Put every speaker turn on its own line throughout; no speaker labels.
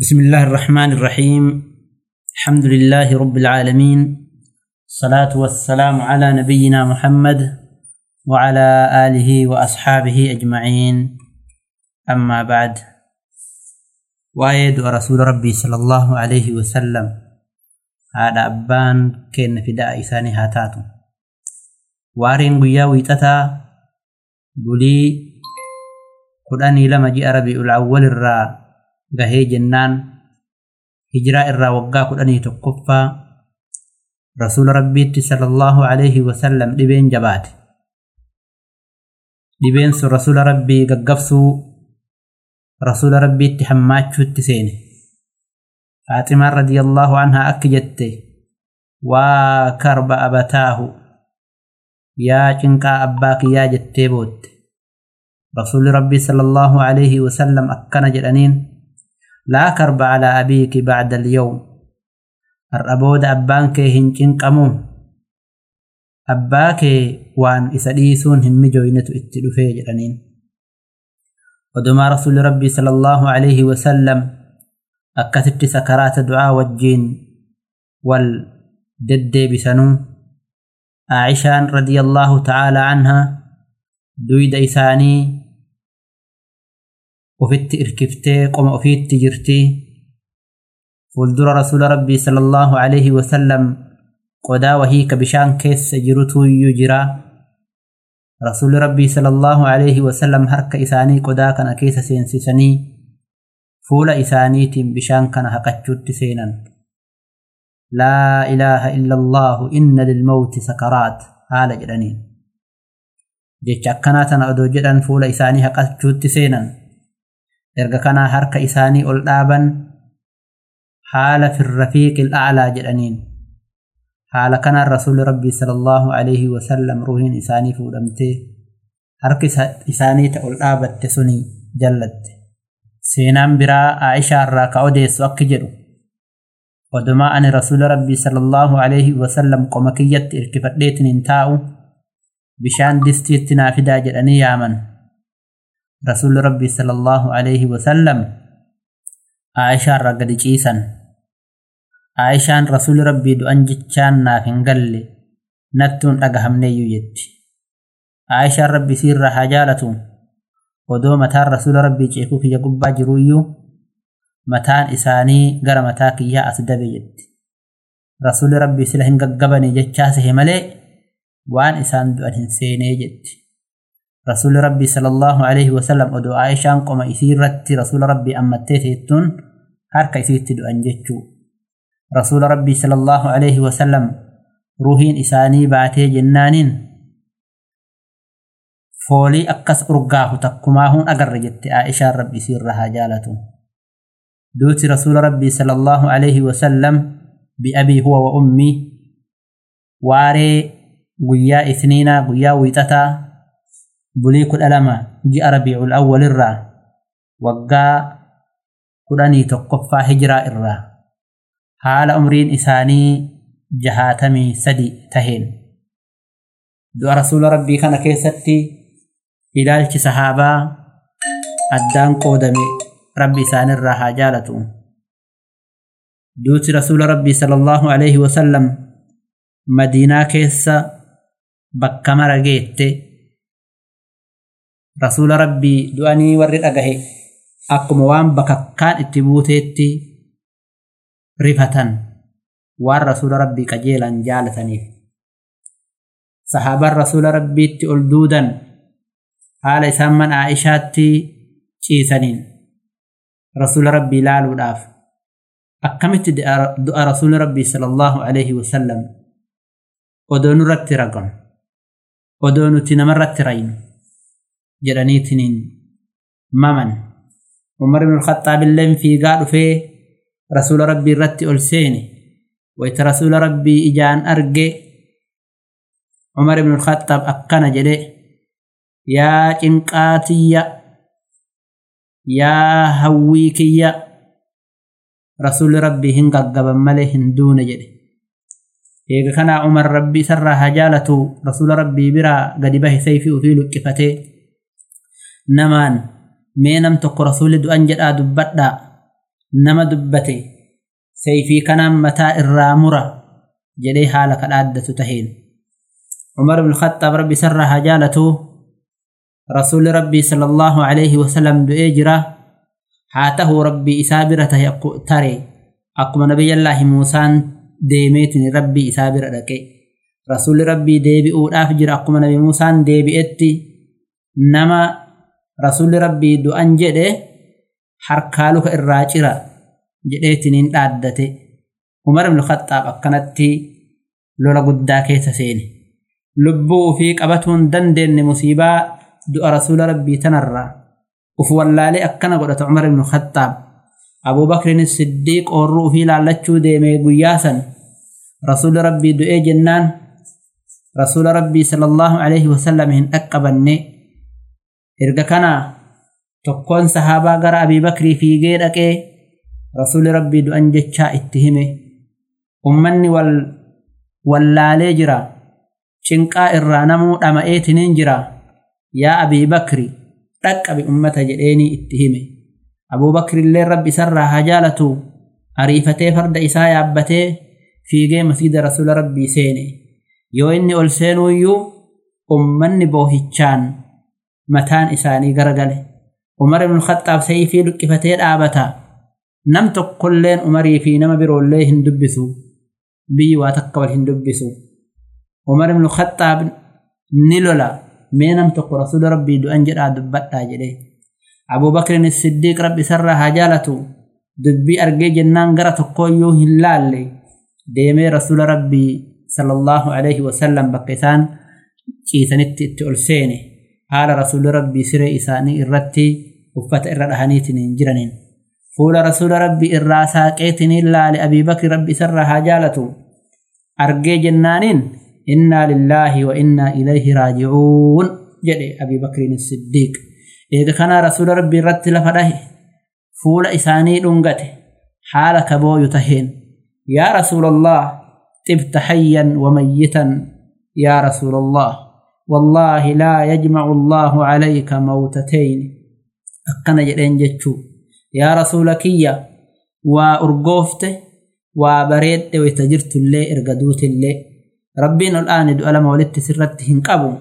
بسم الله الرحمن الرحيم الحمد لله رب العالمين الصلاة والسلام على نبينا محمد وعلى آله وأصحابه أجمعين أما بعد وايد ورسول ربي صلى الله عليه وسلم هذا أبان كين فداء إساني هاتاتو وارين قيا ويتتا بلي قرآني لما جاء ربي الأول الرّا gahee jennaan hijiraa irraa waggaa kudhanii tokkoffaa rasuula rabbiitti sallallahu alaihi wasallam dhibeen jabaate dhibeen sun rasuula rabbii gaggabsuu rasuula rabbiitti hammaachuutti seene faaximaan radiyallahu anhaa akki jette waa karba abataahu yaa cinqaa abbaa kiyyaa jettee bootte rasuulli rabbii sallallahu alaihi wasallam akkana jedhaniin لا كرب على أبيك بعد اليوم. الربود أبانك هنجن قمو أباك وان إسديسون هم جوينة اتلفي جرانين ودما رسول ربي صلى الله عليه وسلم أكتبت سكرات دعاء والجين والدد بسنو عائشة رضي الله تعالى عنها دويد إساني وفيت إركفتي قم أفيت تجرتي. فولدر رسول ربي صلى الله عليه وسلم قدا وهيك بشان كيس سجرتو يجرا. رسول ربي صلى الله عليه وسلم هرك إساني قدا كان كيس سينسيسني. فول إساني تم بشان كان هكتشوت سينا لا إله إلا الله إن للموت سكرات. آل جرنين جيتشاكنا تنعدو جرن فول إساني هكتشوت سينا erga kanaa harka isaanii ol dhaaban haala firrafiiqi al'aalaa jedhaniin haala kanaan rasuulli rabbii sallallahu alaihi wasallam ruuhiin isaanii fuudhamtee harki isaanii ta ol dhaabatte suni jallatte seenaan biraa aa'ishaa irraa ka odeessu akki jedhu odumaa ani rasuula rabbii sallallahu alaihi wasallam qoma kiyyatti irkifadheetin hin taa'u bishaan distiitti naa fidaa jedhanii yaaman رسول ربي صلى الله عليه وسلم. عائشة رقد جيسا. عائشة رسول ربي دو أنجتشان نافن قل نتون أقهم نيو يت عائشة ربي سير حجالة ودو متان رسول ربي جيكوك يقبا جرويو متان إساني غر متاك يا أسدب يت رسول ربي سلهن قبني جتشاسه ملي. وان إسان دو سيني جت رسول ربي صلى الله عليه وسلم ودو عائشان قم إسيرت رسول ربي أمتيتون هرك إسيرت دو أنجتشو. رسول ربي صلى الله عليه وسلم روحين إساني باتي جنانين. فولي أكس أرقاه تقماهون جت عائشة ربي سيرها جالته دوت رسول ربي صلى الله عليه وسلم بأبي هو وأمي واري قيا إثنين قيا ويتتا bulii kudha lama ji'a rabiicul awwal irraa waggaa kudhanii tokkoffaa hijiraa irraa haala umriin isaanii jahaatamii sadi taheen du'a rasuula rabbii kana keessatti ilaalchi sahaabaa addaan qoodame rabbi isaanirraa haa jaalatu duuti rasuula rabbii sallallahu alaihi wasallam madiinaa keessa bakka mara geette rasuula rabbii du'anii warri dhagahe akkuma waan bakakkaan itti buuteetti rifatan waan rasuula rabbii qajeelan jaalataniif sahaabaan rasuula rabbiitti ol duudan haala isaan man aa'ishaatti ciisaniin rasuula rabbii laaluudhaaf akkamitti du'a rasuula rabbii sallallahu alaihi wasallam odoo nurratti ragam odoo nuti namarratti raynu ibn alkhaxaab illeen fiigaa dhufee rasuula rabbii irratti ol seene wayta rasuula rabbii ijaan arge umar ibn alkhaxaab akkana jedhe yaa cinqaatiyya yaa hawwii kiyya rasuulli rabbii hin gaggaban malee hin duune jedhe eega kanaa umar rabbii isarraa haa jaalatu rasuula rabbii biraa gadi bahe sayfii ufii luqqifatee نمان مينم تقرثول دو أنجر آدبتا نما دبتي سيفي كنام متاء الرامرة جلي حالك الآدة تهين عمر بن الخطاب ربي سرها جالته رسول ربي صلى الله عليه وسلم دو إجرا حاته ربي إسابرته تري أقوم نبي الله موسى ديميتني ربي إسابر لكي رسول ربي ديبئو الأفجر أقوم نبي موسى ديبئتي نما rasuuli rabbii du'an jedhe harkaa luka irraa cira jedheetiniin dhaaddate umar ibn khaxaab akkanatti lola guddaa keessa seene lubbuu ufii qabatuun dandeenye musiibaa du'a rasuula rabbii tanarraa uf wallaalee akkana godhata umar ibn khaxaab abuu bakrin siddiiq oorruu ufii laallachuu deemee guyyaa san rasuula rabbii du'ee jennaan rasuula rabbii sallallahu alaihi wasallam hin dhaqqabanne erga kanaa tokkoon sahaabaa gara abii bakrii fiigee dhaqee rasuuli rabbii du'an jechaa itti hime. Ummanni wal wallaalee jira. Cinqaa irraa namuu dhama'eetiniin jira. Yaa abii bakri dhaqqabi ummata jedheenii itti hime. Abuu bakrillee rabbi isarraa haa jaalatu. Ariifatee farda isaa yaabbatee fiigee masjida rasuula rabbii seene. Yoo inni ol seenuuyyuu ummanni boohichaan mataan isaanii garagale umar ibn khaxaab sayfii luqqifatee dhaabata nam tokkolleen umarii fi nama biroollee hin dubbisu biyyi waa takka wal hin dubbisu umar ibn khaxaab ni lola mee nam tokko rasuula rabbii du'an jedhaa dubbadhaa jedhe abuu bakrin siddiiq rabbi isarraa haa jaalatu dubbii argee jennaan gara tokkooyyuu hin laalle deemee rasuula rabbii sallallahu alaihi wasallam bakka isaan ciisanitti itti ol seene حال رسول ربي سر إساني الرتي وفت إر الأهانيتني جرنين فول رسول ربي الراسا قيتني لا لأبي بكر ربي سرها جالته أرقي جنانين إنا لله وإنا إليه راجعون جلي أبي بكر الصديق إذا كان رسول ربي رت لفده فول إساني لنقته حال كبو يتهين يا رسول الله تبتحيا وميتا يا رسول الله والله لا يجمع الله عليك موتتين. أقنا جدين جتشو. يا رسولك يا. وأرقوفت. وبريد وتجرت اللي إرقدوت اللي. ربنا الآن دو ألم ولدت سرت هنقبو.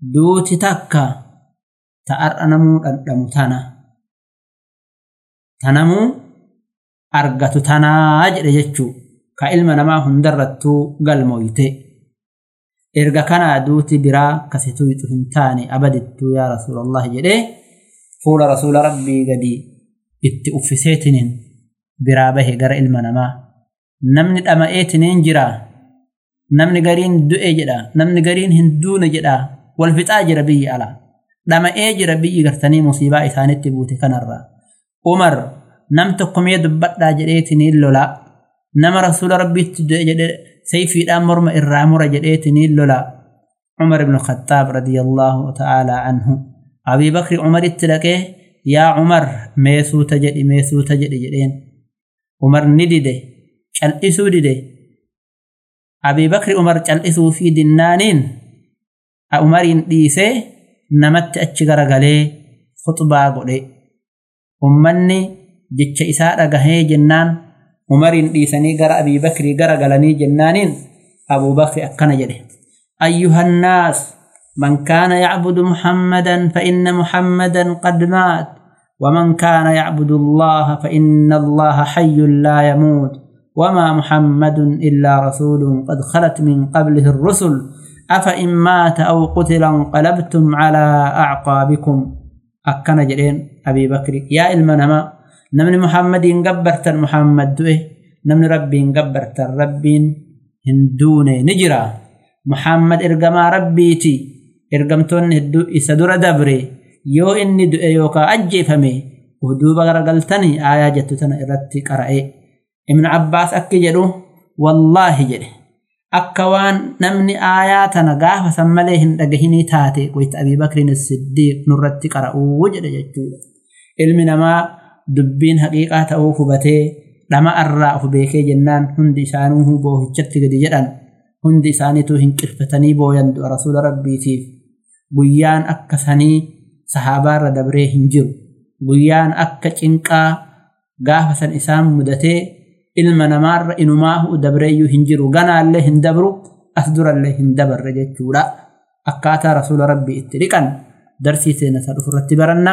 دوت تكا تأرأنمو الدمتانا تنمو أرقت تناجر جتشو. ka ilma namaa hundarrattuu galmooyte erga kanaa duuti biraa kasituu ixu hin taane abadittuu yaa rasuulallah jedhee fuula rasuula rabbii gadi itti uffiseetiniin biraa bahe gara ilma namaa namni dhama'eetiniin jiraa namni gariin du'e jedha namni gariin hin duune jedha wal fixaa jira biyyi alaa dhama'ee jira biyyi gartanii musiibaa isaanitti buute kanarraa umar nam tokko mee dubbadhaa jedheetiniin lolaa nama rasuula rabbiitti du'e jedhe sayfiidhaan morma irraa mura jedheetiniin lola cumar ibnu khaxaab radiyallaahu ta'aalaa anhu abii bakri umaritti dhaqee yaa cumar meesuuta jedhi meesuuta jedhi jedheen umar ni dide cal'isuu dide abii bakri umar cal'isuu fi dinnaaniin umariin dhiisee namatti achi garagalee khuxbaa godhe ummanni jecha isaa dhagahee jennaan umariin dhiisanii gara abii bakrii gara galanii jennaaniin abuu bakri akkana jedhe أيها الناس من كان يعبد محمدا فإن محمدا قد مات. ومن كان يعبد الله فإن الله حي لا يموت. وما محمد إلا رسول قد خلت من قبله الرسل. أفإن مات أو قتل انقلبتم على أعقابكم. أكن جرين أبي بكر. يا إلمنما namni muhammadiin gabbartan muhammad du'e namni rabbiin gabbartan rabbiin hin duune ni jira muhammad ergamaa rabbiiti ergamtoonni hedduu isa dura dabre yoo inni du'e yookaan ajjeefame duuba garagaltanii aayaa jettu tana irratti qara'e ibnu abbaas akki jedhu wallaahi jedhe akka waan namni aayaa tana gaafa san malee hin dhagahinii taate wayta abii bakriin siddiiq nurratti qara'uu jedhe jechuudha ilmi namaa dubbiin haqiiqaa ta'uu hubatee dhama irraa of beekee jennaan hundi isaanuu boohichatti gadi jedhan hundi isaaniituu hin qirfatanii booyan du'a rasuula rabbiitiif guyyaan akka sanii sahaabaarra dabree hin jiru guyyaan akka cinqaa gaafa san isaan mudatee ilma namaarra inumaahu dabreeyyuu hin jiru ganaallee hin dabru as durallee hin dabarre jechuudha akkaataa rasuula rabbii itti dhiqan darsii seenata dhufurratti baranna